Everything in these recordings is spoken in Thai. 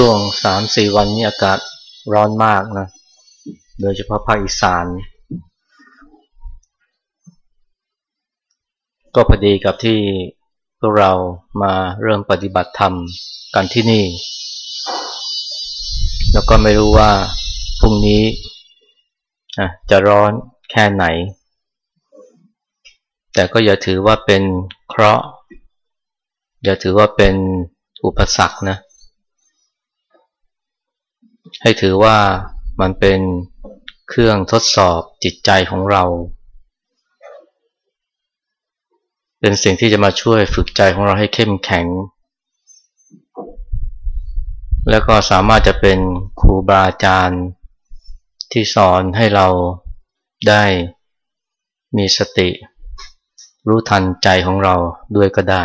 ช่วงสามสี่วันนี้อากาศร้อนมากนะ โดยเฉพาะภาคอีสาน ก็พอดีกับที่พวกเรามาเริ่มปฏิบัติธรรมกันที่นี่ แล้วก็ไม่รู้ว่าพรุ่งนี้จะร้อนแค่ไหน แต่ก็อย่าถือว่าเป็นเคราะห์ อย่าถือว่าเป็นอุปสรรคนะ ให้ถือว่ามันเป็นเครื่องทดสอบจิตใจของเรา เป็นสิ่งที่จะมาช่วยฝึกใจของเราให้เข้มแข็ง แล้วก็สามารถจะเป็นครูบาอาจารย์ ที่สอนให้เราได้มีสติ รู้ทันใจของเราด้วยก็ได้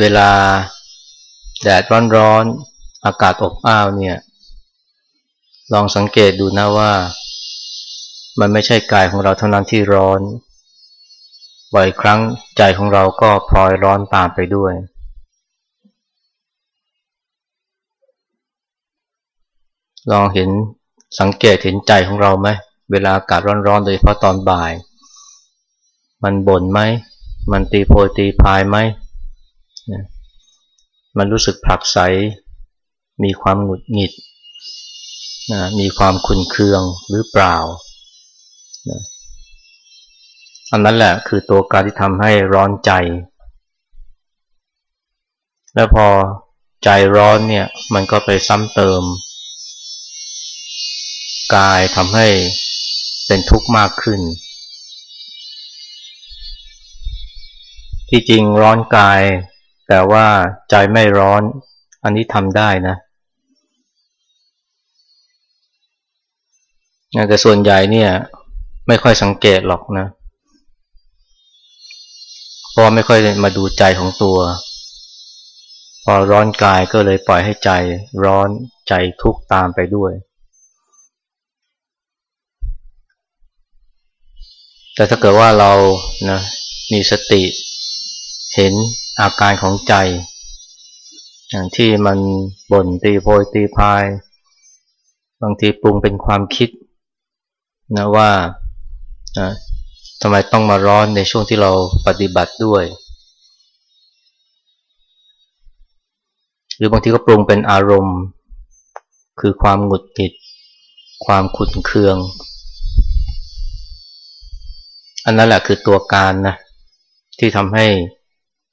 เวลาแดดร้อนๆอากาศอบอ้าวเนี่ย ลองสังเกตดูนะว่า มันไม่ใช่กายของเราเท่านั้นที่ร้อน บ่อยครั้งใจของเราก็พลอยร้อนตามไปด้วย ลองเห็นสังเกตเห็นใจของเราไหมเวลาอากาศร้อนๆโดยเฉพาะตอนบ่าย มันบ่นไหม มันตีโพยตีพายไหม มันรู้สึกผลักไส มีความหงุดหงิดนะมีความขุนเคืองหรือเปล่านะอันนั้นแหละคือตัวการที่ทำให้ร้อนใจ แล้วพอใจร้อนเนี่ยมันก็ไปซ้ำเติม กายทำให้เป็นทุกข์มากขึ้น ที่จริงร้อนกาย แต่ว่าใจไม่ร้อน อันนี้ทำได้นะ แต่ส่วนใหญ่เนี่ย ไม่ค่อยสังเกตหรอกนะ เพราะไม่ค่อยมาดูใจของตัว พอร้อนกายก็เลยปล่อยให้ใจร้อนใจทุกข์ตามไปด้วย แต่ถ้าเกิดว่าเรานะมีสติ เห็นอาการของใจ อย่างที่มันบ่นตีโพยตีพาย บางทีปรุงเป็นความคิดนะว่าทำไมต้องมาร้อนในช่วงที่เราปฏิบัติด้วย หรือบางทีก็ปรุงเป็นอารมณ์ คือความหงุดหงิด ความขุนเคือง อันนั้นแหละคือตัวการนะที่ทำให้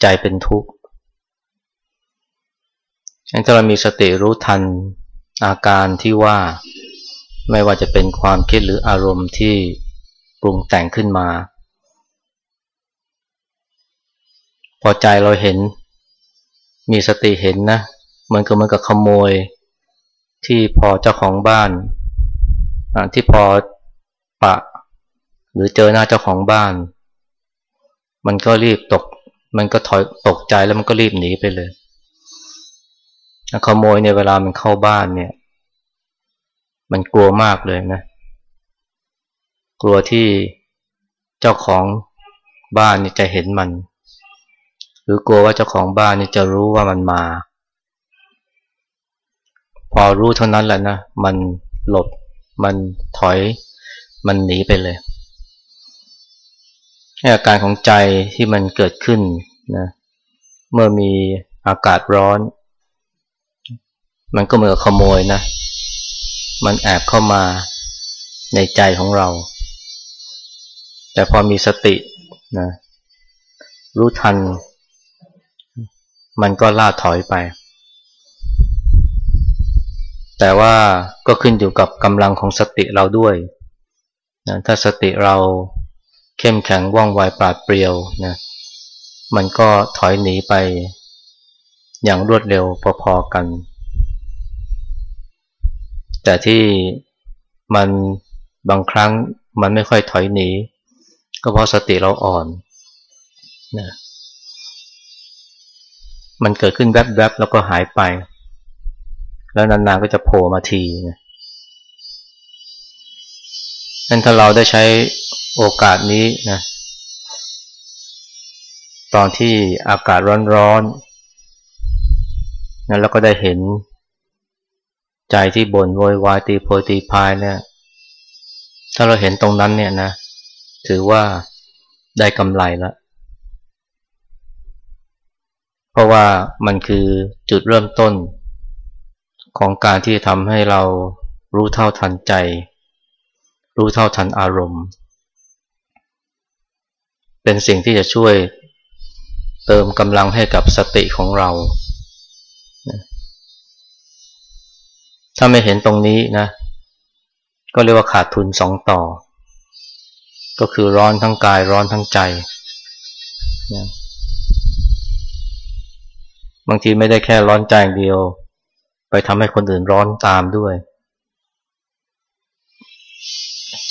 ใจเป็นทุกข์ถ้าเรามีสติรู้ทันอาการที่ว่าไม่ว่าจะเป็นความคิดหรืออารมณ์ที่ปรุงแต่งขึ้นมา พอใจเราเห็น มีสติเห็นนะ มันก็เหมือนกับขโมย ที่พอเจ้าของบ้านที่พอปะ หรือเจอหน้าเจ้าของบ้าน มันก็รีบตก มันก็ถอยตกใจแล้วมันก็รีบหนีไปเลยขโมยเนี่ยเวลามันเข้าบ้านเนี่ย มันกลัวมากเลยนะ กลัวที่เจ้าของบ้านนี่จะเห็นมัน หรือกลัวว่าเจ้าของบ้านนี่จะรู้ว่ามันมา พอรู้เท่านั้นแหละนะ มันหลบ มันถอย มันหนีไปเลย อาการของใจที่มันเกิดขึ้นนะเมื่อมีอากาศร้อน มันก็เหมือนขโมยนะ มันแอบเข้ามาในใจของเรา แต่พอมีสตินะรู้ทัน มันก็ล่าถอยไป แต่ว่าก็ขึ้นอยู่กับกำลังของสติเราด้วยนะถ้าสติเรา เข้มแข็งว่องไวปราดเปรียวนะมันก็ถอยหนีไป อย่างรวดเร็วพอๆกัน แต่ที่มันบางครั้งมันไม่ค่อยถอยหนี ก็เพราะสติเราอ่อนนะมันเกิดขึ้นแวบๆแล้วก็หายไป แล้วนานๆก็จะโผล่มาทีนะนั่นถ้าเราได้ใช้ โอกาสนี้นะตอนที่อากาศร้อนๆนั้นแล้วก็ได้เห็นใจที่บ่นโวยวายตีโพยตีพายเนี่ย ถ้าเราเห็นตรงนั้นเนี่ยนะ ถือว่าได้กำไรแล้ว เพราะว่ามันคือจุดเริ่มต้น ของการที่ทำให้เรารู้เท่าทันใจ รู้เท่าทันอารมณ์ เป็นสิ่งที่จะช่วยเติมกำลังให้กับสติของเรา ถ้าไม่เห็นตรงนี้นะ ก็เรียกว่าขาดทุนสองต่อ ก็คือร้อนทั้งกายร้อนทั้งใจนะบางทีไม่ได้แค่ร้อนใจอย่างเดียว ไปทำให้คนอื่นร้อนตามด้วย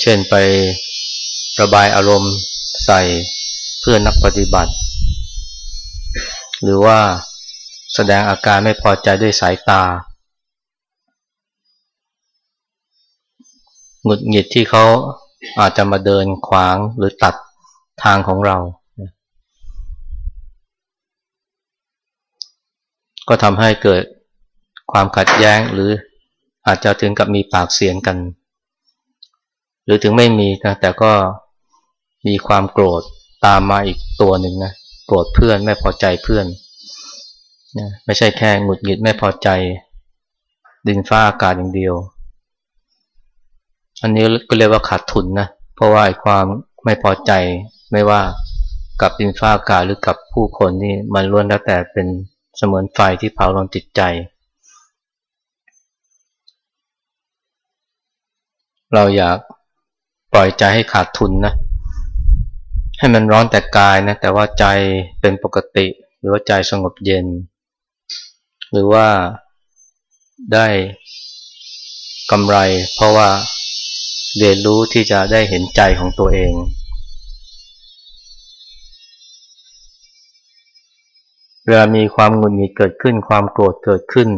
เช่นไประบายอารมณ์ใส่ พื่อนนักปฏิบัติ หรือว่าแสดงอาการไม่พอใจด้วยสายตาหงุดหงิดที่เขาอาจจะมาเดินขวางหรือตัดทางของเรา ก็ทำให้เกิดความขัดแย้งหรืออาจจะถึงกับมีปากเสียงกัน หรือถึงไม่มีนะแต่ก็มีความโกรธ ตามมาอีกตัวหนึ่งนะโกรธเพื่อนไม่พอใจเพื่อนนะไม่ใช่แค่หงุดหงิดไม่พอใจ ดินฟ้าอากาศอย่างเดียว อันนี้ก็เรียกว่าขาดทุนนะเพราะว่าความไม่พอใจไม่ว่ากับดินฟ้าอากาศหรือกับผู้คนนี่มันล้วนแล้วแต่เป็นเสมือนไฟที่เผาลนจิตใจ เราอยากปล่อยใจให้ขาดทุนนะ ให้มันร้อนแต่กายนะแต่ว่าใจเป็นปกติ หรือว่าใจสงบเย็น หรือว่าได้กำไร เพราะว่าเรียนรู้ที่จะได้เห็นใจของตัวเอง เวลามีความหงุดหงิดเกิดขึ้น ความโกรธเกิดขึ้น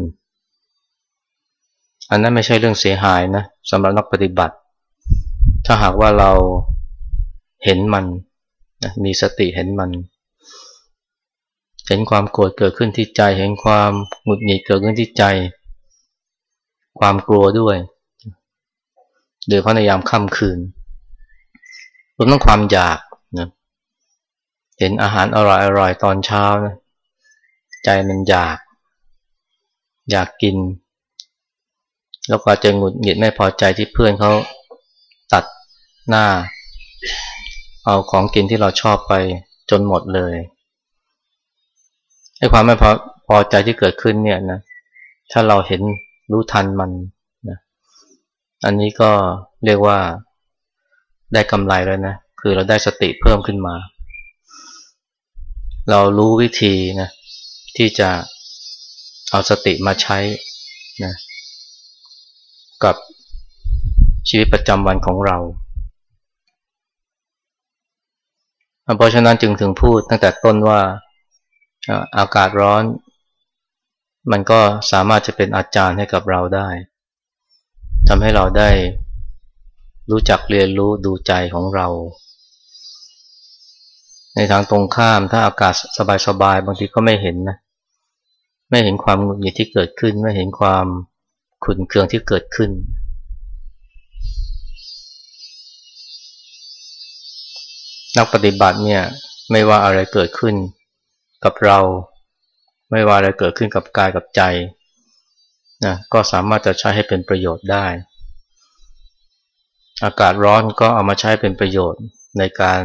อันนั้นไม่ใช่เรื่องเสียหายนะสำหรับนักปฏิบัติ ถ้าหากว่าเราเห็นมัน นะมีสติเห็นมัน เห็นความโกรธเกิดขึ้นที่ใจ เห็นความหงุดหงิดเกิดขึ้นที่ใจ ความกลัวด้วยโดยเพราะในยามค่ำคืนรวมทั้งความอยากนะเห็นอาหารอร่อยอร่อยตอนเช้านะใจมันอยาก อยากกิน แล้วก็จะหงุดหงิดไม่พอใจที่เพื่อนเขาตัดหน้า เอาของกินที่เราชอบไปจนหมดเลยไอ้ความไม่พอพอใจที่เกิดขึ้นเนี่ยนะถ้าเราเห็นรู้ทันมันนะอันนี้ก็เรียกว่าได้กำไรแล้วนะคือเราได้สติเพิ่มขึ้นมา เรารู้วิธีนะที่จะเอาสติมาใช้นะกับชีวิตประจำวันของเรา เพราะฉะนั้นจึงถึงพูดตั้งแต่ต้นว่าอากาศร้อน มันก็สามารถจะเป็นอาจารย์ให้กับเราได้ทำให้เราได้รู้จักเรียนรู้ดูใจของเรา ในทางตรงข้ามถ้าอากาศสบายๆบางทีก็ไม่เห็นนะไม่เห็นความหงุดหงิดที่เกิดขึ้น ไม่เห็นความขุนเคืองที่เกิดขึ้น นักปฏิบัติเนี่ยไม่ว่าอะไรเกิดขึ้นกับเรา ไม่ว่าอะไรเกิดขึ้นกับกายกับใจนะก็สามารถจะใช้ให้เป็นประโยชน์ได้ อากาศร้อนก็เอามาใช้เป็นประโยชน์ในการ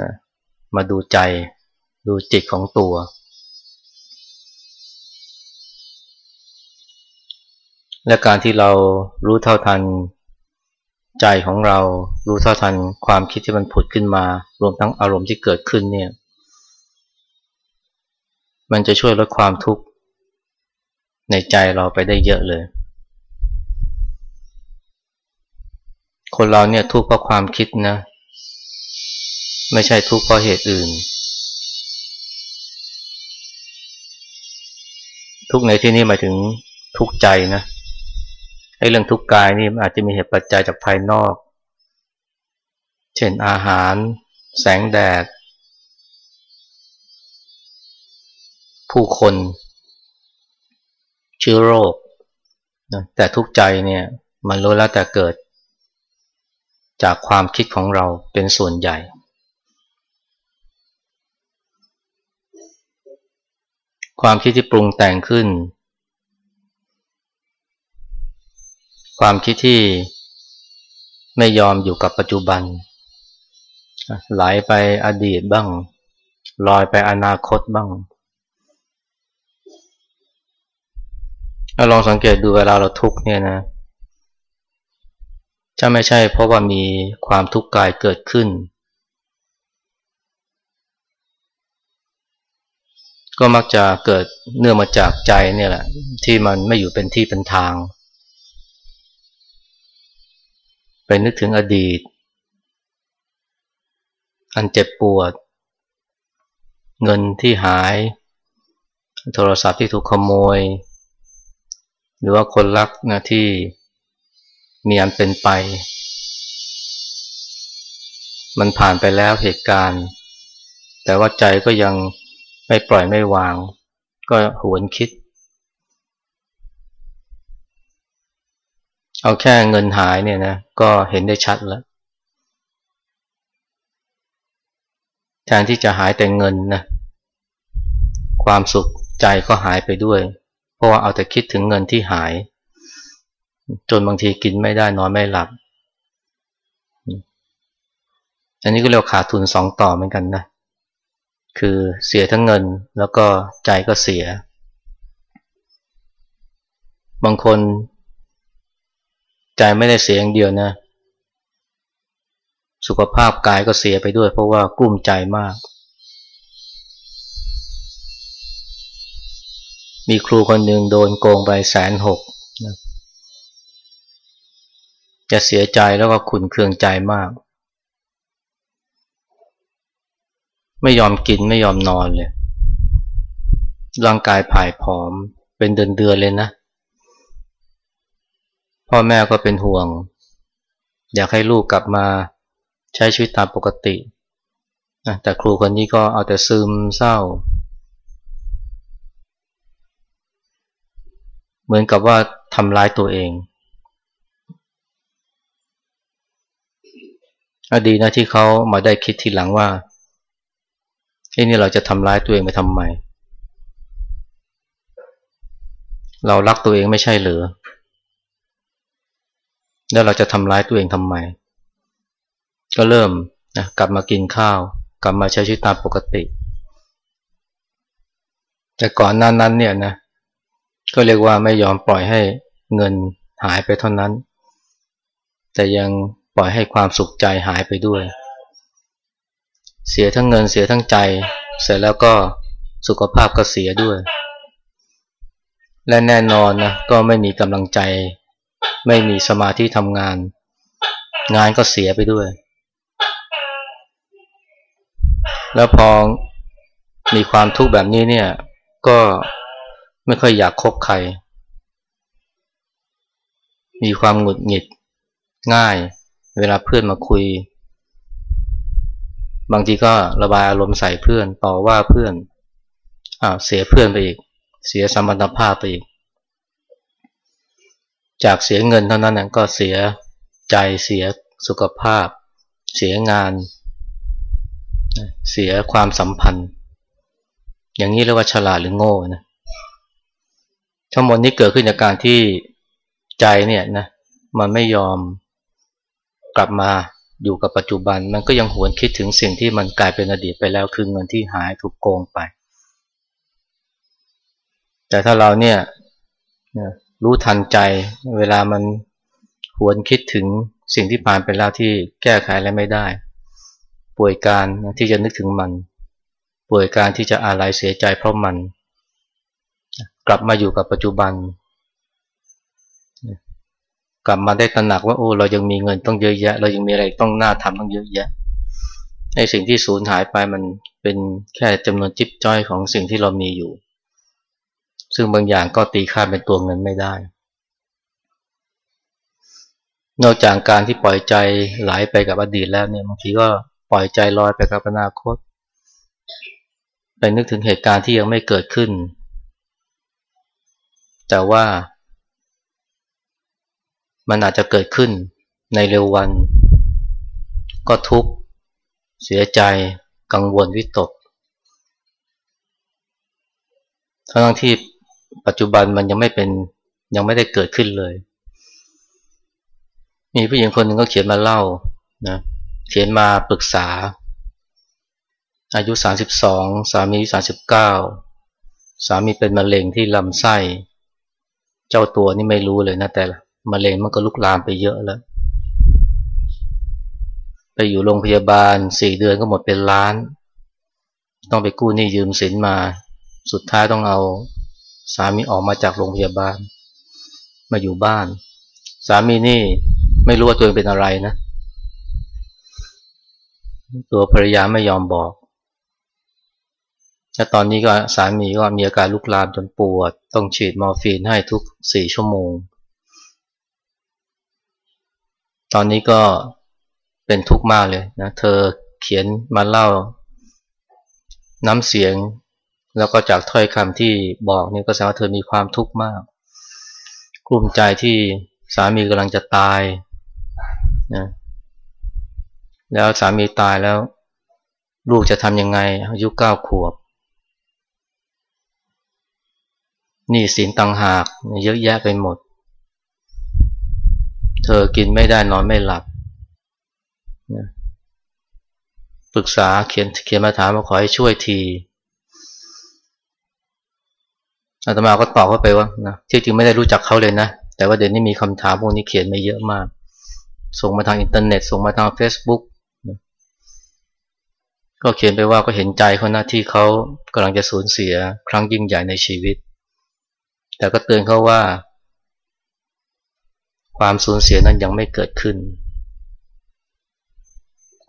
นะมาดูใจดูจิตของตัว และการที่เรารู้เท่าทัน ใจของเรารู้เท่าทันความคิดที่มันผุดขึ้นมา รวมทั้งอารมณ์ที่เกิดขึ้นเนี่ย มันจะช่วยลดความทุกข์ในใจเราไปได้เยอะเลย คนเราเนี่ยทุกข์เพราะความคิดนะ ไม่ใช่ทุกข์เพราะเหตุอื่น ทุกในที่นี้หมายถึงทุกข์ใจนะ เรื่องทุกข์กายนี่มันอาจจะมีเหตุปัจจัยจากภายนอก เช่นอาหาร แสงแดด ผู้คนเชื้อโรค แต่ทุกข์ใจเนี่ยมันรู้แล้วแต่เกิด จากความคิดของเราเป็นส่วนใหญ่ ความคิดที่ปรุงแต่งขึ้น ความคิดที่ไม่ยอมอยู่กับปัจจุบัน ไหลไปอดีตบ้าง ลอยไปอนาคตบ้างลองสังเกตดูเวลาเราทุกเนี่ยนะจะไม่ใช่เพราะว่ามีความทุกข์กายเกิดขึ้น ก็มักจะเกิดเนื่องมาจากใจเนี่ยแหละ ที่มันไม่อยู่เป็นที่เป็นทาง ไปนึกถึงอดีต อันเจ็บปวด เงินที่หาย โทรศัพท์ที่ถูกขโมย หรือว่าคนรักนะที่มีอันเป็นไป มันผ่านไปแล้วเหตุการณ์ แต่ว่าใจก็ยังไม่ปล่อยไม่วาง ก็หวนคิด เอาแค่เงินหายเนี่ยนะก็เห็นได้ชัดแล้ว แทนที่จะหายแต่เงินนะความสุขใจก็หายไปด้วย เพราะว่าเอาแต่คิดถึงเงินที่หาย จนบางทีกินไม่ได้นอนไม่หลับ อันนี้ก็เรียกขาดทุนสองต่อเหมือนกันนะ คือเสียทั้งเงินแล้วก็ใจก็เสีย บางคน ใจไม่ได้เสียอย่างเดียวนะ สุขภาพกายก็เสียไปด้วย เพราะว่ากลุ้มใจมาก มีครูคนหนึ่งโดนโกงไปแสนหกนะจะเสียใจแล้วก็ขุนเคืองใจมาก ไม่ยอมกินไม่ยอมนอนเลย ร่างกายผายผอมเป็นเดือนเดือนเลยนะ พ่อแม่ก็เป็นห่วง อยากให้ลูกกลับมาใช้ชีวิตตามปกติแต่ครูคนนี้ก็เอาแต่ซึมเศร้า เหมือนกับว่าทำร้ายตัวเองอดีนะที่เขามาได้คิดทีหลังว่าไอ้นี่เราจะทำร้ายตัวเองไปทำไม เรารักตัวเองไม่ใช่หรือ แล้วเราจะทำร้ายตัวเองทำไม ก็เริ่มนะกลับมากินข้าว กลับมาใช้ชีวิตตามปกติ แต่ก่อนหน้านั้นเนี่ยนะก็เรียกว่าไม่ยอมปล่อยให้เงินหายไปเท่านั้น แต่ยังปล่อยให้ความสุขใจหายไปด้วย เสียทั้งเงินเสียทั้งใจ เสร็จแล้วก็สุขภาพก็เสียด้วย และแน่นอนนะก็ไม่มีกำลังใจ ไม่มีสมาธิทำงาน งานก็เสียไปด้วย แล้วพอมีความทุกข์แบบนี้เนี่ย ก็ไม่ค่อยอยากคบใคร มีความหงุดหงิดง่าย เวลาเพื่อนมาคุย บางทีก็ระบายอารมณ์ใส่เพื่อนต่อว่าเพื่อนอ้าวเสียเพื่อนไปอีก เสียสมรรถภาพไปอีก จากเสียเงินเท่านั้นก็เสียใจเสียสุขภาพ เสียงาน เสียความสัมพันธ์ อย่างนี้เรียกว่าฉลาดหรือโง่นะทั้งหมดนี้เกิดขึ้นจากการที่ใจเนี่ยนะมันไม่ยอมกลับมาอยู่กับปัจจุบัน มันก็ยังหวนคิดถึงสิ่งที่มันกลายเป็นอดีตไปแล้วคือเงินที่หายถูกโกงไป แต่ถ้าเราเนี่ย รู้ทันใจ เวลามันหวนคิดถึงสิ่งที่ผ่านไปแล้วที่แก้ไขอะไรไม่ได้ ป่วยการที่จะนึกถึงมัน ป่วยการที่จะอาลัยเสียใจเพราะมัน กลับมาอยู่กับปัจจุบัน กลับมาได้ตระหนักว่าโอ้เรายังมีเงินต้องเยอะแยะ เรายังมีอะไรต้องหน้าทำต้องเยอะแยะในสิ่งที่สูญหายไปมันเป็นแค่จำนวนจิ๊บจ้อยของสิ่งที่เรามีอยู่ ซึ่งบางอย่างก็ตีค่าเป็นตัวเงินไม่ได้ นอกจากการที่ปล่อยใจไหลไปกับอดีตแล้วเนี่ยบางทีก็ปล่อยใจลอยไปกับอนาคต ไปนึกถึงเหตุการณ์ที่ยังไม่เกิดขึ้น แต่ว่ามันอาจจะเกิดขึ้นในเร็ววัน ก็ทุกข์ เสียใจ กังวลวิตกทั้งที่ ปัจจุบันมันยังไม่เป็นยังไม่ได้เกิดขึ้นเลย มีผู้หญิงคนหนึ่งก็เขียนมาเล่านะเขียนมาปรึกษา อายุ 32 สามี39 สามีเป็นมะเร็งที่ลำไส้ เจ้าตัวนี่ไม่รู้เลยนะแต่มะเร็งมันก็ลุกลามไปเยอะแล้ว ไปอยู่โรงพยาบาลสี่เดือนก็หมดเป็นล้าน ต้องไปกู้หนี้ยืมสินมา สุดท้ายต้องเอา สามีออกมาจากโรงพยาบาล มาอยู่บ้าน สามีนี่ไม่รู้ว่าตัวเองเป็นอะไรนะ ตัวภรรยาไม่ยอมบอกและตอนนี้ก็สามีก็มีอาการลุกลามจนปวด ต้องฉีดมอร์ฟีนให้ทุกสี่ชั่วโมง ตอนนี้ก็เป็นทุกข์มากเลยนะ เธอเขียนมาเล่า น้ำเสียง แล้วก็จากถ้อยคำที่บอกนี่ก็แสดงว่าเธอมีความทุกข์มาก กลุ้มใจที่สามีกำลังจะตายนะแล้วสามีตายแล้ว ลูกจะทำยังไงอายุเก้าขวบนี่สินตังหากเยอะแยะไปหมด เธอกินไม่ได้นอนไม่หลับปรึกษาเขียนเขียนมาถามมาขอให้ช่วยที อาตมาก็ตอบเข้าไปว่านะที่จริงไม่ได้รู้จักเขาเลยนะ แต่ว่าเดี๋ยวนี้มีคำถามพวกนี้เขียนมาเยอะมาก ส่งมาทางอินเทอร์เน็ต ส่งมาทาง Facebook นะก็เขียนไปว่าก็เห็นใจเขาหน้าที่เขากำลังจะสูญเสียครั้งยิ่งใหญ่ในชีวิต แต่ก็เตือนเขาว่า ความสูญเสียนั้นยังไม่เกิดขึ้น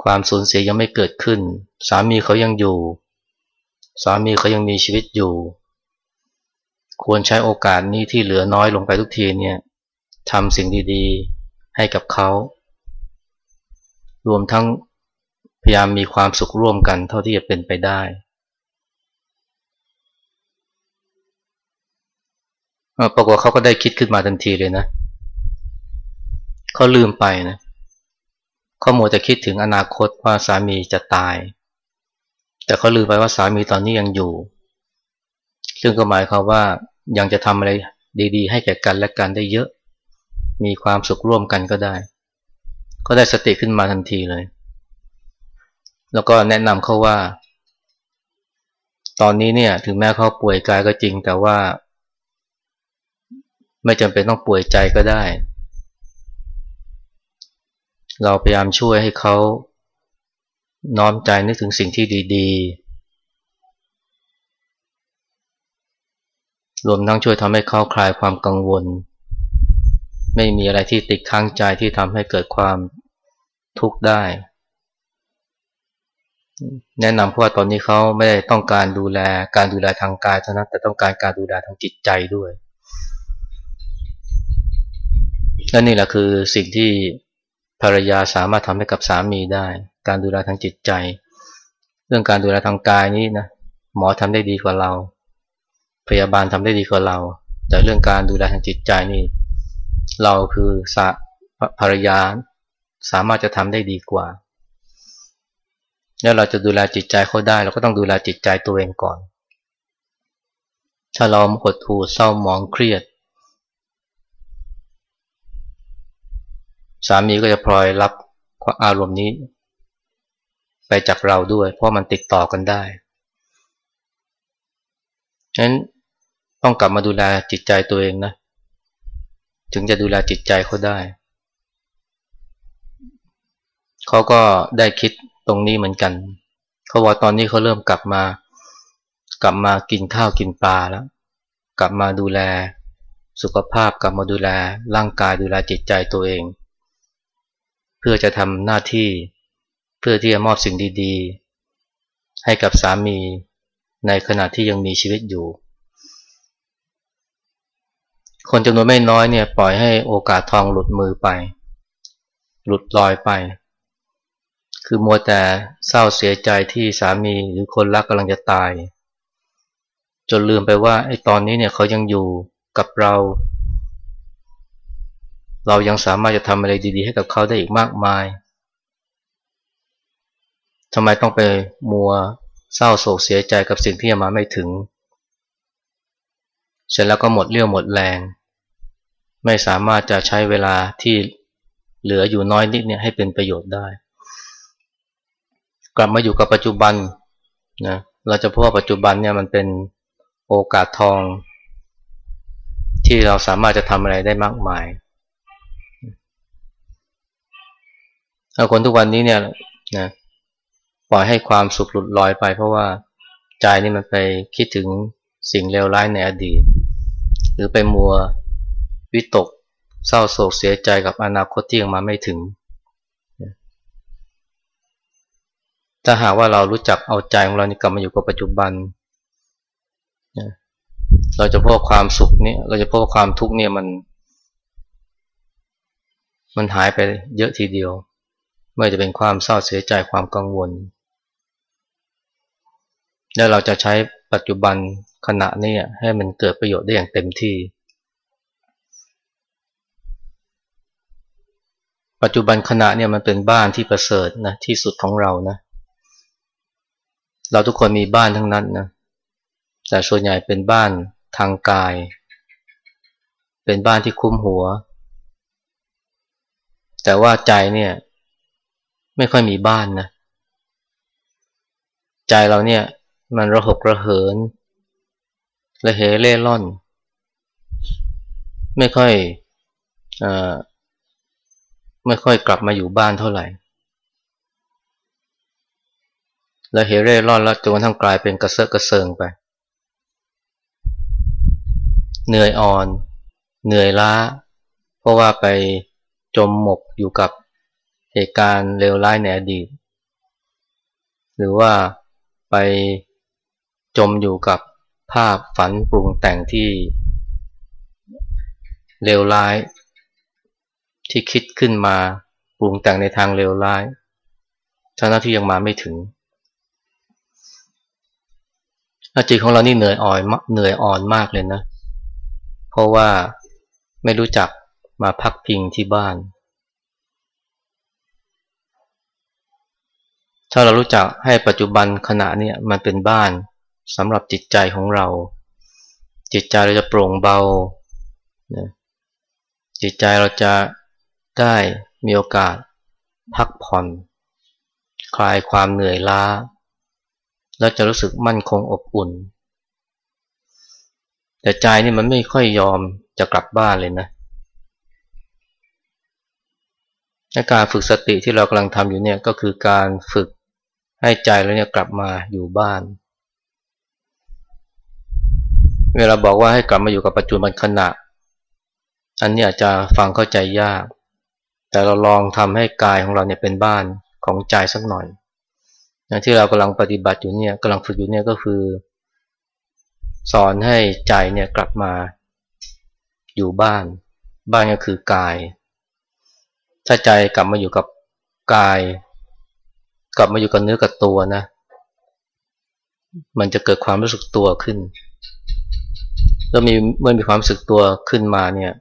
ความสูญเสียยังไม่เกิดขึ้น สามีเขายังอยู่ สามีเขายังมีชีวิตอยู่ ควรใช้โอกาสนี้ที่เหลือน้อยลงไปทุกทีเนี่ยทำสิ่งดีๆ ให้กับเขา รวมทั้งพยายามมีความสุขร่วมกันเท่าที่จะเป็นไปได้ ปรากฏเขาก็ได้คิดขึ้นมาทันทีเลยนะ เขาลืมไปนะเขาหมดจะคิดถึงอนาคตว่าสามีจะตาย แต่เขาลืมไปว่าสามีตอนนี้ยังอยู่ ซึ่งก็หมายความว่ายังจะทำอะไรดี ๆ ให้แก่กันและกันได้เยอะ มีความสุขร่วมกันก็ได้ ก็ได้สติขึ้นมาทันทีเลย แล้วก็แนะนำเขาว่า ตอนนี้เนี่ยถึงแม้เขาป่วยกายก็จริง แต่ว่า ไม่จำเป็นต้องป่วยใจก็ได้ เราพยายามช่วยให้เขาน้อมใจนึกถึงสิ่งที่ดี ๆ รวมทั้งช่วยทำให้เขาคลายความกังวล ไม่มีอะไรที่ติดค้างใจที่ทำให้เกิดความทุกข์ได้ แนะนำเพราะว่าตอนนี้เขาไม่ได้ต้องการดูแลการดูแลทางกายเท่านั้นแต่ต้องการการดูแลทางจิตใจด้วยและนี่แหละคือสิ่งที่ภรรยาสามารถทำให้กับสามีได้ การดูแลทางจิตใจ เรื่องการดูแลทางกายนี้นะหมอทำได้ดีกว่าเรา พยาบาลทำได้ดีกว่าเรา แต่เรื่องการดูแลทางจิตใจนี่ เราคือสาภรรยาสามารถจะทำได้ดีกว่า แล้วเราจะดูแลจิตใจเขาได้ เราก็ต้องดูแลจิตใจตัวเองก่อน ถ้าเราหดหู่เศร้าหมองเครียด สามีก็จะพลอยรับอารมณ์นี้ ไปจากเราด้วย เพราะมันติดต่อกันได้ฉะนั้น ต้องกลับมาดูแลจิตใจตัวเองนะ ถึงจะดูแลจิตใจเขาได้ เขาก็ได้คิดตรงนี้เหมือนกัน เขาบอกตอนนี้เขาเริ่มกลับมา กลับมากินข้าวกินปลาแล้ว กลับมาดูแลสุขภาพกลับมาดูแลร่างกายดูแลจิตใจตัวเอง เพื่อจะทำหน้าที่เพื่อที่จะมอบสิ่งดี ๆ ให้กับสามีในขณะที่ยังมีชีวิตอยู่ คนจำนวนไม่น้อยเนี่ยปล่อยให้โอกาสทองหลุดมือไป หลุดลอยไป คือมัวแต่เศร้าเสียใจที่สามีหรือคนรักกำลังจะตาย จนลืมไปว่าไอ้ตอนนี้เนี่ยเขายังอยู่กับเรา เรายังสามารถจะทำอะไรดีๆ ให้กับเขาได้อีกมากมายทำไมต้องไปมัวเศร้าโศกเสียใจกับสิ่งที่ยังมาไม่ถึง เสร็จแล้วก็หมดเรี่ยวหมดแรง ไม่สามารถจะใช้เวลาที่เหลืออยู่น้อยนิดเนี่ยให้เป็นประโยชน์ได้ กลับมาอยู่กับปัจจุบันนะเราจะพบว่าปัจจุบันเนี่ยมันเป็นโอกาสทอง ที่เราสามารถจะทำอะไรได้มากมายคนทุกวันนี้เนี่ยนะปล่อยให้ความสุขหลุดลอยไป เพราะว่าใจนี่มันไปคิดถึง สิ่งเลวร้ายในอดีต หรือไปมัววิตกเศร้าโศกเสียใจกับอนาคตที่ยังมาไม่ถึง ถ้าหากว่าเรารู้จักเอาใจของเรานี่กลับมาอยู่กับปัจจุบัน เราจะพบความสุขเนี่ยเราจะพบความทุกข์เนี่ยมัน มันหายไปเยอะทีเดียว ไม่จะเป็นความเศร้าเสียใจความกังวล แล้วเราจะใช้ ปัจจุบันขณะนี้ให้มันเกิดประโยชน์ได้อย่างเต็มที่ ปัจจุบันขณะเนี่ยมันเป็นบ้านที่ประเสริฐนะที่สุดของเรานะ เราทุกคนมีบ้านทั้งนั้นนะแต่ส่วนใหญ่เป็นบ้านทางกาย เป็นบ้านที่คุ้มหัว แต่ว่าใจเนี่ยไม่ค่อยมีบ้านนะ ใจเราเนี่ย มันระหกระเหินระเหเล่ร่อน ไม่ค่อยอไม่ค่อยกลับมาอยู่บ้านเท่าไหร่แล้วเฮเร่ร่อนแล้วจนกระทั่งกลายเป็นกระเซาะกระเซิงไป เหนื่อยอ่อน เหนื่อยล้า เพราะว่าไปจมหมกอยู่กับเหตุการณ์เลวร้ายในอดีต หรือว่าไป จมอยู่กับภาพฝันปรุงแต่งที่เลวร้าย ที่คิดขึ้นมาปรุงแต่งในทางเลวร้ายทั้งที่ยังมาไม่ถึงจิตของเรานี่เหนื่อยอ่อนเหนื่อยอ่อนมากเลยนะ เพราะว่าไม่รู้จักมาพักพิงที่บ้าน ถ้าเรารู้จักให้ปัจจุบันขณะนี้มันเป็นบ้าน สำหรับจิตใจของเรา จิตใจเราจะโปร่งเบา จิตใจเราจะได้มีโอกาส พักผ่อน คลายความเหนื่อยล้า แล้วจะรู้สึกมั่นคงอบอุ่น แต่ใจนี่มันไม่ค่อยยอมจะกลับบ้านเลยนะการฝึกสติที่เรากำลังทำอยู่เนี่ยก็คือการฝึกให้ใจเราเนี่ยกลับมาอยู่บ้าน เวลาบอกว่าให้กลับมาอยู่กับปัจจุบันขณะ อันนี้อาจจะฟังเข้าใจยาก แต่เราลองทำให้กายของเราเนี่ยเป็นบ้านของใจสักหน่อยอย่างที่เรากำลังปฏิบัติอยู่เนี่ยกำลังฝึกอยู่เนี่ยก็คือ สอนให้ใจเนี่ยกลับมาอยู่บ้าน บ้านก็คือกาย ถ้าใจกลับมาอยู่กับกาย กลับมาอยู่กับเนื้อกับตัวนะ มันจะเกิดความรู้สึกตัวขึ้น แล้วมีเมื่อมีความรู้สึกตัวขึ้นมาเนี่ย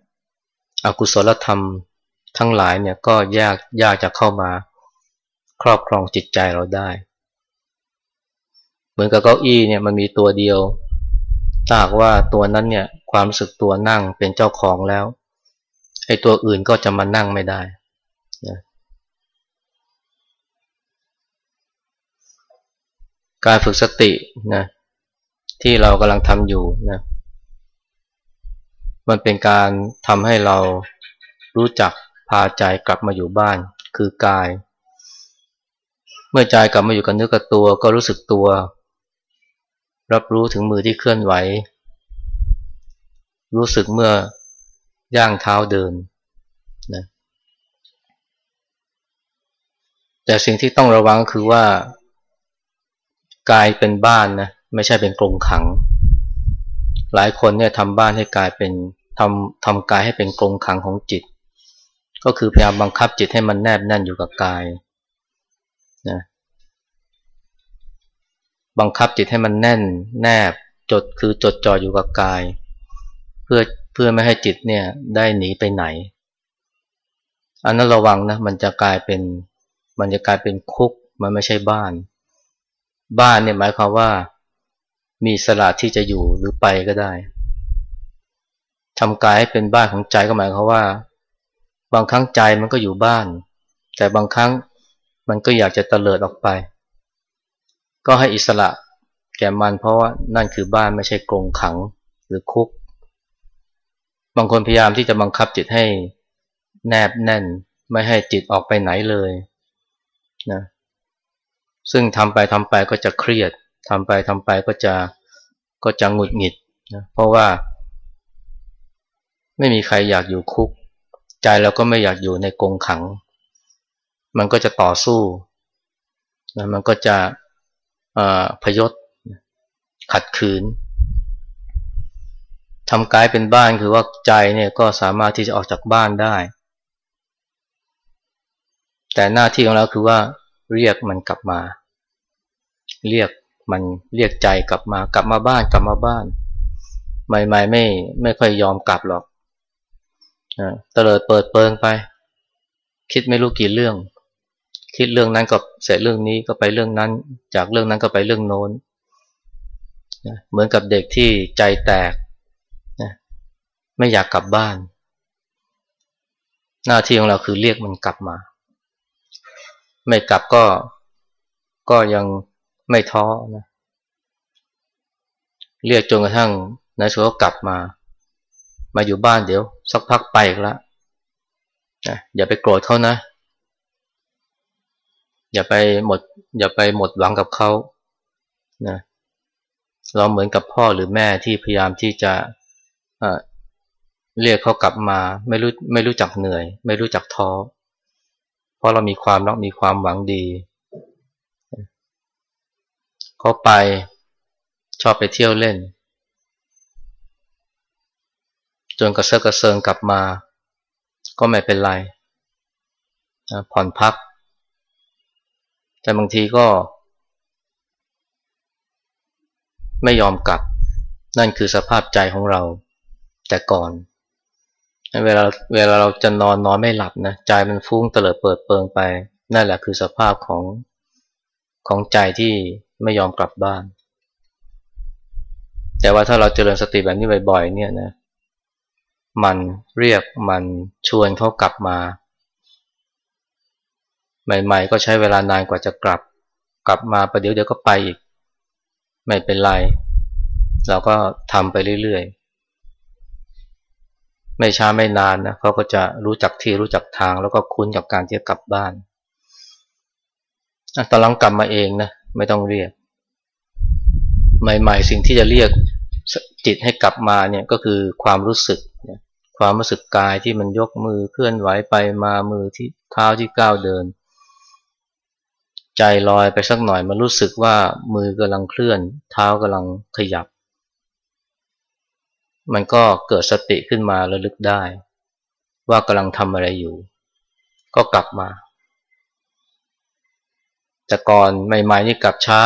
อกุศลธรรมทั้งหลายเนี่ยก็ยากยากจะเข้ามาครอบครองจิตใจเราได้ เหมือนกับเก้าอี้เนี่ยมันมีตัวเดียวถ้าหากว่าตัวนั้นเนี่ยความรู้สึกตัวนั่งเป็นเจ้าของแล้วไอ้ตัวอื่นก็จะมานั่งไม่ได้นะการฝึกสตินะที่เรากำลังทำอยู่นะ มันเป็นการทำให้เรารู้จักพาใจกลับมาอยู่บ้าน คือกาย เมื่อใจกลับมาอยู่กับเนื้อกับตัวก็รู้สึกตัว รับรู้ถึงมือที่เคลื่อนไหว รู้สึกเมื่อย่างเท้าเดินนะแต่สิ่งที่ต้องระวังก็คือว่า กายเป็นบ้านนะไม่ใช่เป็นกรงขัง หลายคนเนี่ยทำบ้านให้กลายเป็นทำทำกายให้เป็นกรงขังของจิต ก็คือพยายามบังคับจิตให้มันแนบแน่นอยู่กับกายนะบังคับจิตให้มันแน่นแนบจดคือจดจ่ออยู่กับกาย เพื่อเพื่อไม่ให้จิตเนี่ยได้หนีไปไหน อันนั้นระวังนะมันจะกลายเป็นมันจะกลายเป็นคุกมันไม่ใช่บ้าน บ้านเนี่ยหมายความว่า มีสละที่จะอยู่หรือไปก็ได้ทำกายให้เป็นบ้านของใจก็หมายความว่า บางครั้งใจมันก็อยู่บ้าน แต่บางครั้งมันก็อยากจะเตลิดออกไป ก็ให้อิสระแก่มันเพราะว่านั่นคือบ้านไม่ใช่กรงขังหรือคุก บางคนพยายามที่จะบังคับจิตให้แนบแน่น ไม่ให้จิตออกไปไหนเลยนะซึ่งทำไปทำไปก็จะเครียด ทำไปทำไปก็จะก็จะหงุดหงิดนะเพราะว่า ไม่มีใครอยากอยู่คุก ใจเราก็ไม่อยากอยู่ในกรงขัง มันก็จะต่อสู้นะมันก็จะพยศขัดขืนทำกายเป็นบ้านคือว่าใจเนี่ยก็สามารถที่จะออกจากบ้านได้ แต่หน้าที่ของเราคือว่าเรียกมันกลับมา เรียก มันเรียกใจกลับมากลับมาบ้านกลับมาบ้าน ใหม่ๆไม่ไม่ค่อยยอมกลับหรอกนะเตลิดเปิดเปิงไป คิดไม่รู้กี่เรื่อง คิดเรื่องนั้นก็เสร็จเรื่องนี้ก็ไปเรื่องนั้น จากเรื่องนั้นก็ไปเรื่องโน้นนะเหมือนกับเด็กที่ใจแตกนะไม่อยากกลับบ้าน หน้าที่ของเราคือเรียกมันกลับมา ไม่กลับก็ก็ยัง ไม่ท้อนะเรียกจนกระทั่งนายชัวกลับมา มาอยู่บ้านเดี๋ยว สักพักไปอีกแล้วนะอย่าไปโกรธเขานะ อย่าไปหมด อย่าไปหมดหวังกับเขานะเราเหมือนกับพ่อหรือแม่ที่พยายามที่จะเรียกเขากลับมา ไม่รู้ไม่รู้จักเหนื่อย ไม่รู้จักท้อเพราะเรามีความรักมีความหวังดี เขาไปชอบไปเที่ยวเล่น จนกระเซาะกระเซิงกลับมา ก็ไม่เป็นไรผ่อนพัก แต่บางทีก็ ไม่ยอมกลับ นั่นคือสภาพใจของเรา แต่ก่อน เวลาเวลาเราจะนอนนอนไม่หลับนะใจมันฟุ้งเตลิดเปิดเปิงไป นั่นแหละคือสภาพของของใจที่ ไม่ยอมกลับบ้าน แต่ว่าถ้าเราเจริญสติแบบนี้บ่อยๆ เนี่ยนะมันเรียกมันชวนเขากลับมา ใหม่ ๆ ก็ใช้เวลานานกว่าจะกลับ กลับมาประเดี๋ยวเดี๋ยวก็ไปอีก ไม่เป็นไร เราก็ทำไปเรื่อยๆ ไม่ช้าไม่นานนะเขาก็จะรู้จักที่รู้จักทางแล้วก็คุ้นกับการที่จะกลับบ้านตอนหลังกลับมาเองนะ ไม่ต้องเรียก ใหม่ๆ สิ่งที่จะเรียกจิตให้กลับมาเนี่ยก็คือความรู้สึก ความรู้สึกกายที่มันยกมือเคลื่อนไหวไปมามือที่เท้าที่ก้าวเดิน ใจลอยไปสักหน่อยมันรู้สึกว่ามือกำลังเคลื่อน เท้ากำลังขยับ มันก็เกิดสติขึ้นมาระลึกได้ ว่ากำลังทำอะไรอยู่ ก็กลับมา แต่ก่อนใหม่ๆนี่กลับช้า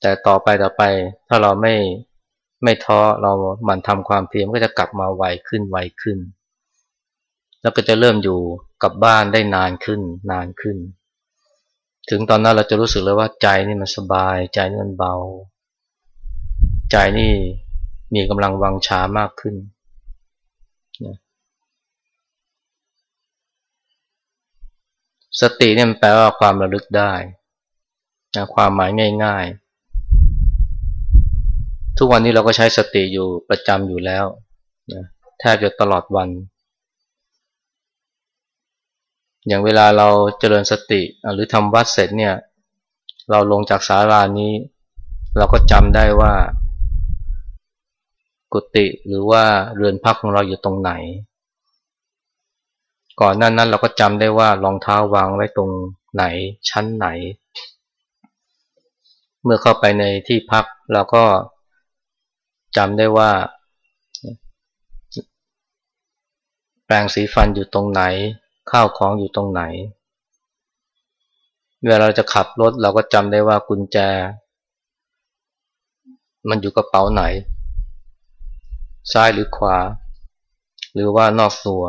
แต่ต่อไปต่อไป ถ้าเราไม่ไม่ท้อเรามันทำความเพียรก็จะกลับมาไวขึ้นไวขึ้น แล้วก็จะเริ่มอยู่กับบ้านได้นานขึ้นนานขึ้น ถึงตอนนั้นเราจะรู้สึกเลยว่าใจนี่มันสบาย ใจนี่มันเบา ใจนี่มีกำลังวังชามากขึ้นนะ สติเนี่ยมันแปลว่าความระลึกได้นะความหมายง่ายๆ ทุกวันนี้เราก็ใช้สติอยู่ประจำอยู่แล้วนะแทบจะตลอดวัน อย่างเวลาเราเจริญสติหรือทำวัดเสร็จเนี่ย เราลงจากศาลานี้ เราก็จำได้ว่า กุฏิหรือว่าเรือนพักของเราอยู่ตรงไหน ก่อนหน้านั้นเราก็จำได้ว่ารองเท้าวางไว้ตรงไหนชั้นไหน เมื่อเข้าไปในที่พักเราก็จำได้ว่า แปรงสีฟันอยู่ตรงไหน ข้าวของอยู่ตรงไหน เวลาเราจะขับรถเราก็จำได้ว่ากุญแจ มันอยู่กระเป๋าไหน ซ้ายหรือขวา หรือว่านอกตัว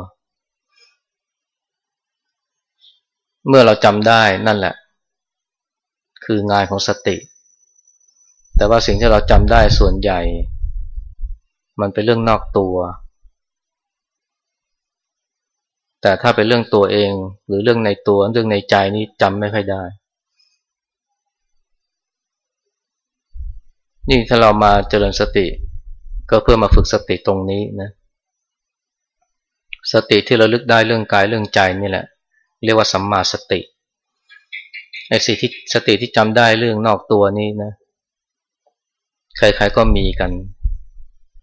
เมื่อเราจำได้นั่นแหละ คืองานของสติ แต่ว่าสิ่งที่เราจำได้ส่วนใหญ่ มันเป็นเรื่องนอกตัว แต่ถ้าเป็นเรื่องตัวเองหรือเรื่องในตัวเรื่องในใจนี่จำไม่ค่อยได้ นี่ถ้าเรามาเจริญสติ ก็เพื่อมาฝึกสติตรงนี้นะ สติที่เราลึกได้เรื่องกายเรื่องใจนี่แหละ เรียกว่าสัมมาสติไอ้สิที่สติที่จำได้เรื่องนอกตัวนี้นะใครๆก็มีกัน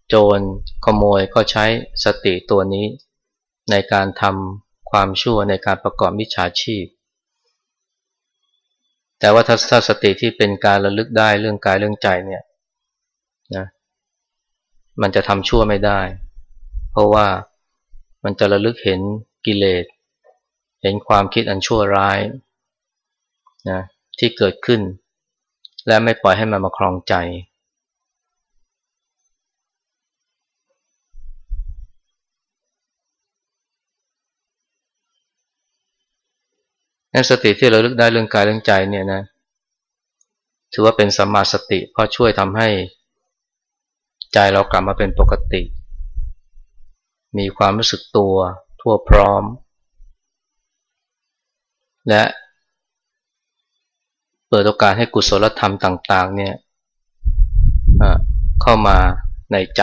โจรขโมยก็ใช้สติตัวนี้ ในการทำความชั่วในการประกอบมิจฉาชีพ แต่ว่าถ้าถ้าสติที่เป็นการระลึกได้เรื่องกายเรื่องใจเนี่ยนะมันจะทำชั่วไม่ได้ เพราะว่ามันจะระลึกเห็นกิเลส เห็นความคิดอันชั่วร้ายนะที่เกิดขึ้น และไม่ปล่อยให้มันมาคลองใจนั่นสติที่เราลึกได้เรื่องกายเรื่องใจเนี่ยนะถือว่าเป็นสัมมาสติเพราะช่วยทำให้ใจเรากลับมาเป็นปกติ มีความรู้สึกตัวทั่วพร้อม และเปิดโอกาสให้กุศลธรรมต่าง ๆ เนี่ยเข้ามาในใจ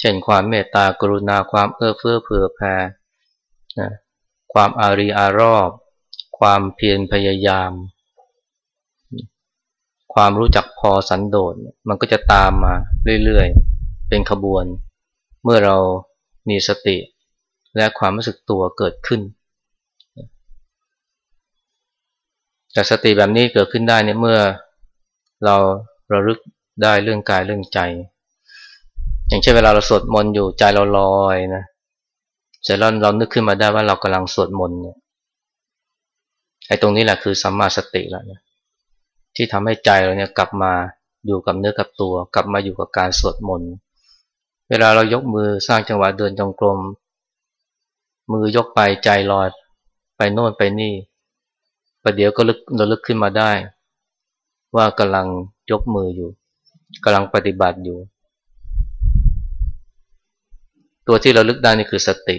เช่นความเมตตากรุณาความเอื้อเฟื้อเผื่อแผ่ความอารีอารอบ ความเพียรพยายาม ความรู้จักพอสันโดษมันก็จะตามมาเรื่อยๆ เป็นขบวน เมื่อเรามีสติและความรู้สึกตัวเกิดขึ้น แต่สติแบบนี้เกิดขึ้นได้เนี่ยเมื่อเราระลึกได้เรื่องกายเรื่องใจ อย่างเช่นเวลาเราสวดมนต์อยู่ใจเราลอยนะเสร็จแล้วเรานึกขึ้นมาได้ว่าเรากำลังสวดมนต์เนี่ยไอ้ตรงนี้แหละคือสัมมาสติแล้วนะที่ทำให้ใจเราเนี่ยกลับมาอยู่กับเนื้อกับตัว กลับมาอยู่กับการสวดมนต์เวลาเรายกมือสร้างจังหวะเดินจงกรมมือยกไปใจลอยไปโน่นไปนี่ ประเดี๋ยวก็ลึกเราลึกขึ้นมาได้ ว่ากำลังยกมืออยู่กำลังปฏิบัติอยู่ ตัวที่เราลึกได้นี่คือสติ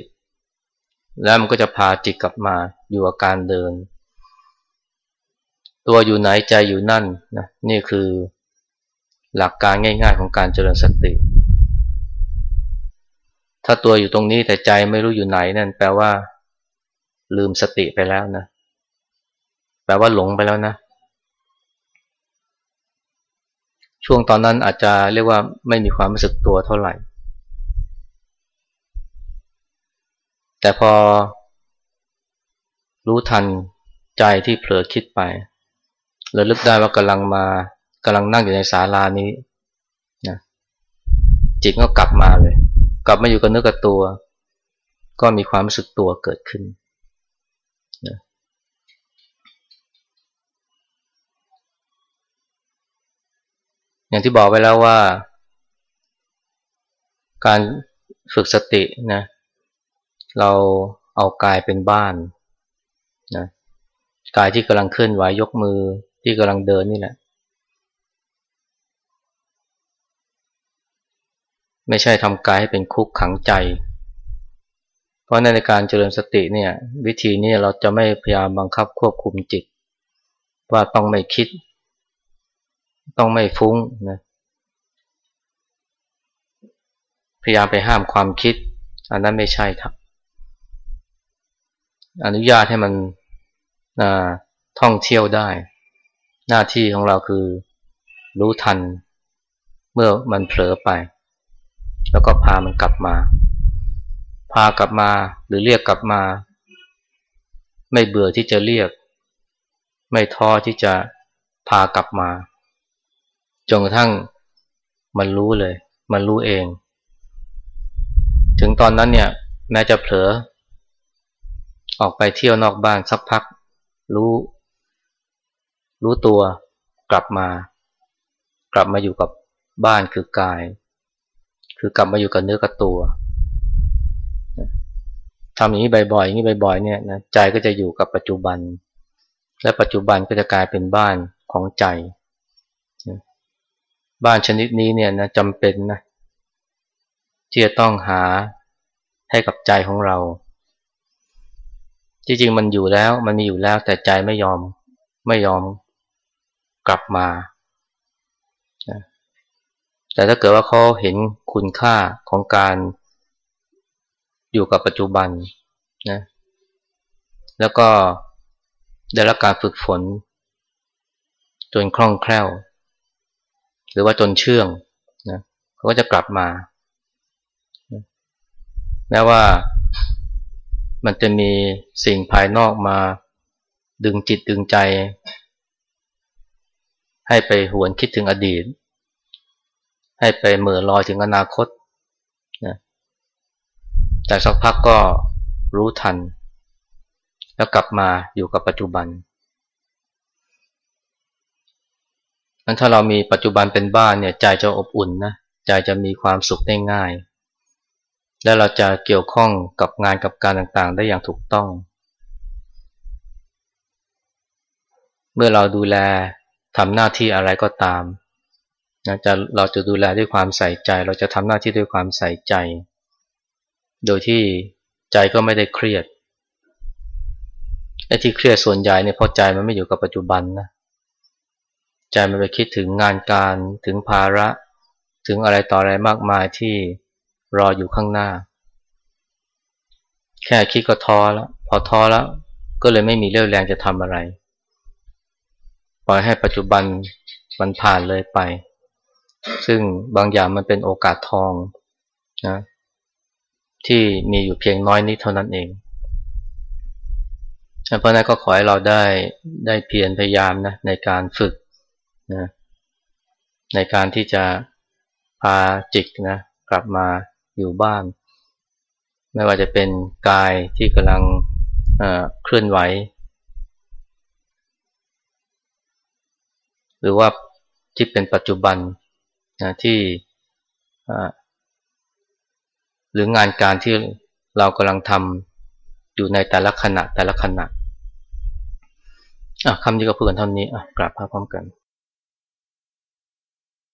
แล้วมันก็จะพาจิตกลับมาอยู่กับการเดิน ตัวอยู่ไหนใจอยู่นั่นนะนี่คือหลักการง่าย ๆ ของการเจริญสติ ถ้าตัวอยู่ตรงนี้แต่ใจไม่รู้อยู่ไหนนั่นแปลว่า ลืมสติไปแล้วนะ แปลว่าหลงไปแล้วนะ ช่วงตอนนั้นอาจจะเรียกว่าไม่มีความรู้สึกตัวเท่าไหร่ แต่พอรู้ทันใจที่เผลอคิดไประลึกได้ว่ากำลังมากำลังนั่งอยู่ในศาลานี้นะจิตก็กลับมาเลย กลับมาอยู่กับเนื้อกับตัว ก็มีความรู้สึกตัวเกิดขึ้น อย่างที่บอกไว้แล้วว่า การฝึกสตินะ เราเอากายเป็นบ้านนะกายที่กำลังเคลื่อนไหวยกมือที่กำลังเดินนี่แหละ ไม่ใช่ทำกายให้เป็นคุกขังใจ เพราะในการเจริญสติเนี่ย วิธีนี้เราจะไม่พยายามบังคับควบคุมจิต ว่าต้องไม่คิด ต้องไม่ฟุ้งนะพยายามไปห้ามความคิด อันนั้นไม่ใช่ครับ อนุญาตให้มันท่องเที่ยวได้ หน้าที่ของเราคือรู้ทัน เมื่อมันเผลอไป แล้วก็พามันกลับมา พากลับมาหรือเรียกกลับมา ไม่เบื่อที่จะเรียก ไม่ท้อที่จะพากลับมา จนกระทั่งมันรู้เลย มันรู้เอง ถึงตอนนั้นเนี่ย แม้จะเผลอ ออกไปเที่ยวนอกบ้านสักพัก รู้ รู้ตัวกลับมา กลับมาอยู่กับบ้านคือกาย คือกลับมาอยู่กับเนื้อกับตัวทำอย่างนี้บ่อยๆอย่างนี้บ่อยๆเนี่ยนะใจก็จะอยู่กับปัจจุบัน และปัจจุบันก็จะกลายเป็นบ้านของใจ บ้านชนิดนี้เนี่ยนะจำเป็นนะที่จะต้องหาให้กับใจของเรา จริงๆมันอยู่แล้วมันมีอยู่แล้วแต่ใจไม่ยอมไม่ยอมกลับมา แต่ถ้าเกิดว่าเขาเห็นคุณค่าของการอยู่กับปัจจุบันนะแล้วก็ได้รับการฝึกฝน จนคล่องแคล่ว หรือว่าจนเชื่องนะเขาก็จะกลับมาแม้ว่ามันจะมีสิ่งภายนอกมาดึงจิตดึงใจ ให้ไปหวนคิดถึงอดีต ให้ไปเหม่อลอยถึงอนาคตนะแต่สักพักก็รู้ทัน แล้วกลับมาอยู่กับปัจจุบัน นั้นถ้าเรามีปัจจุบันเป็นบ้านเนี่ยใจจะอบอุ่นนะใจจะมีความสุขได้ง่าย และเราจะเกี่ยวข้องกับงานกับการต่างๆ ได้อย่างถูกต้อง เมื่อเราดูแลทำหน้าที่อะไรก็ตามนะจะเราจะดูแลด้วยความใส่ใจ เราจะทำหน้าที่ด้วยความใส่ใจ โดยที่ใจก็ไม่ได้เครียดไอ้ที่เครียดส่วนใหญ่เนี่ยเพราะใจมันไม่อยู่กับปัจจุบันนะ ใจมันไปคิดถึงงานการถึงภาระ ถึงอะไรต่ออะไรมากมายที่รออยู่ข้างหน้า แค่คิดก็ท้อแล้วพอท้อแล้วก็เลยไม่มีเรี่ยวแรงจะทำอะไร ปล่อยให้ปัจจุบันมันผ่านเลยไป ซึ่งบางอย่างมันเป็นโอกาสทองนะที่มีอยู่เพียงน้อยนิดเท่านั้นเองเพราะนั้นก็ขอให้เราได้ได้เพียรพยายามนะในการฝึก นะในการที่จะพาจิตนะกลับมาอยู่บ้าน ไม่ว่าจะเป็นกายที่กำลังเคลื่อนไหว หรือว่าที่เป็นปัจจุบันนะที่หรืองานการที่เรากำลังทำอยู่ในแต่ละขณะแต่ละขณะคำนี้ก็พูดกันเท่านี้กราบพระพร้อมกัน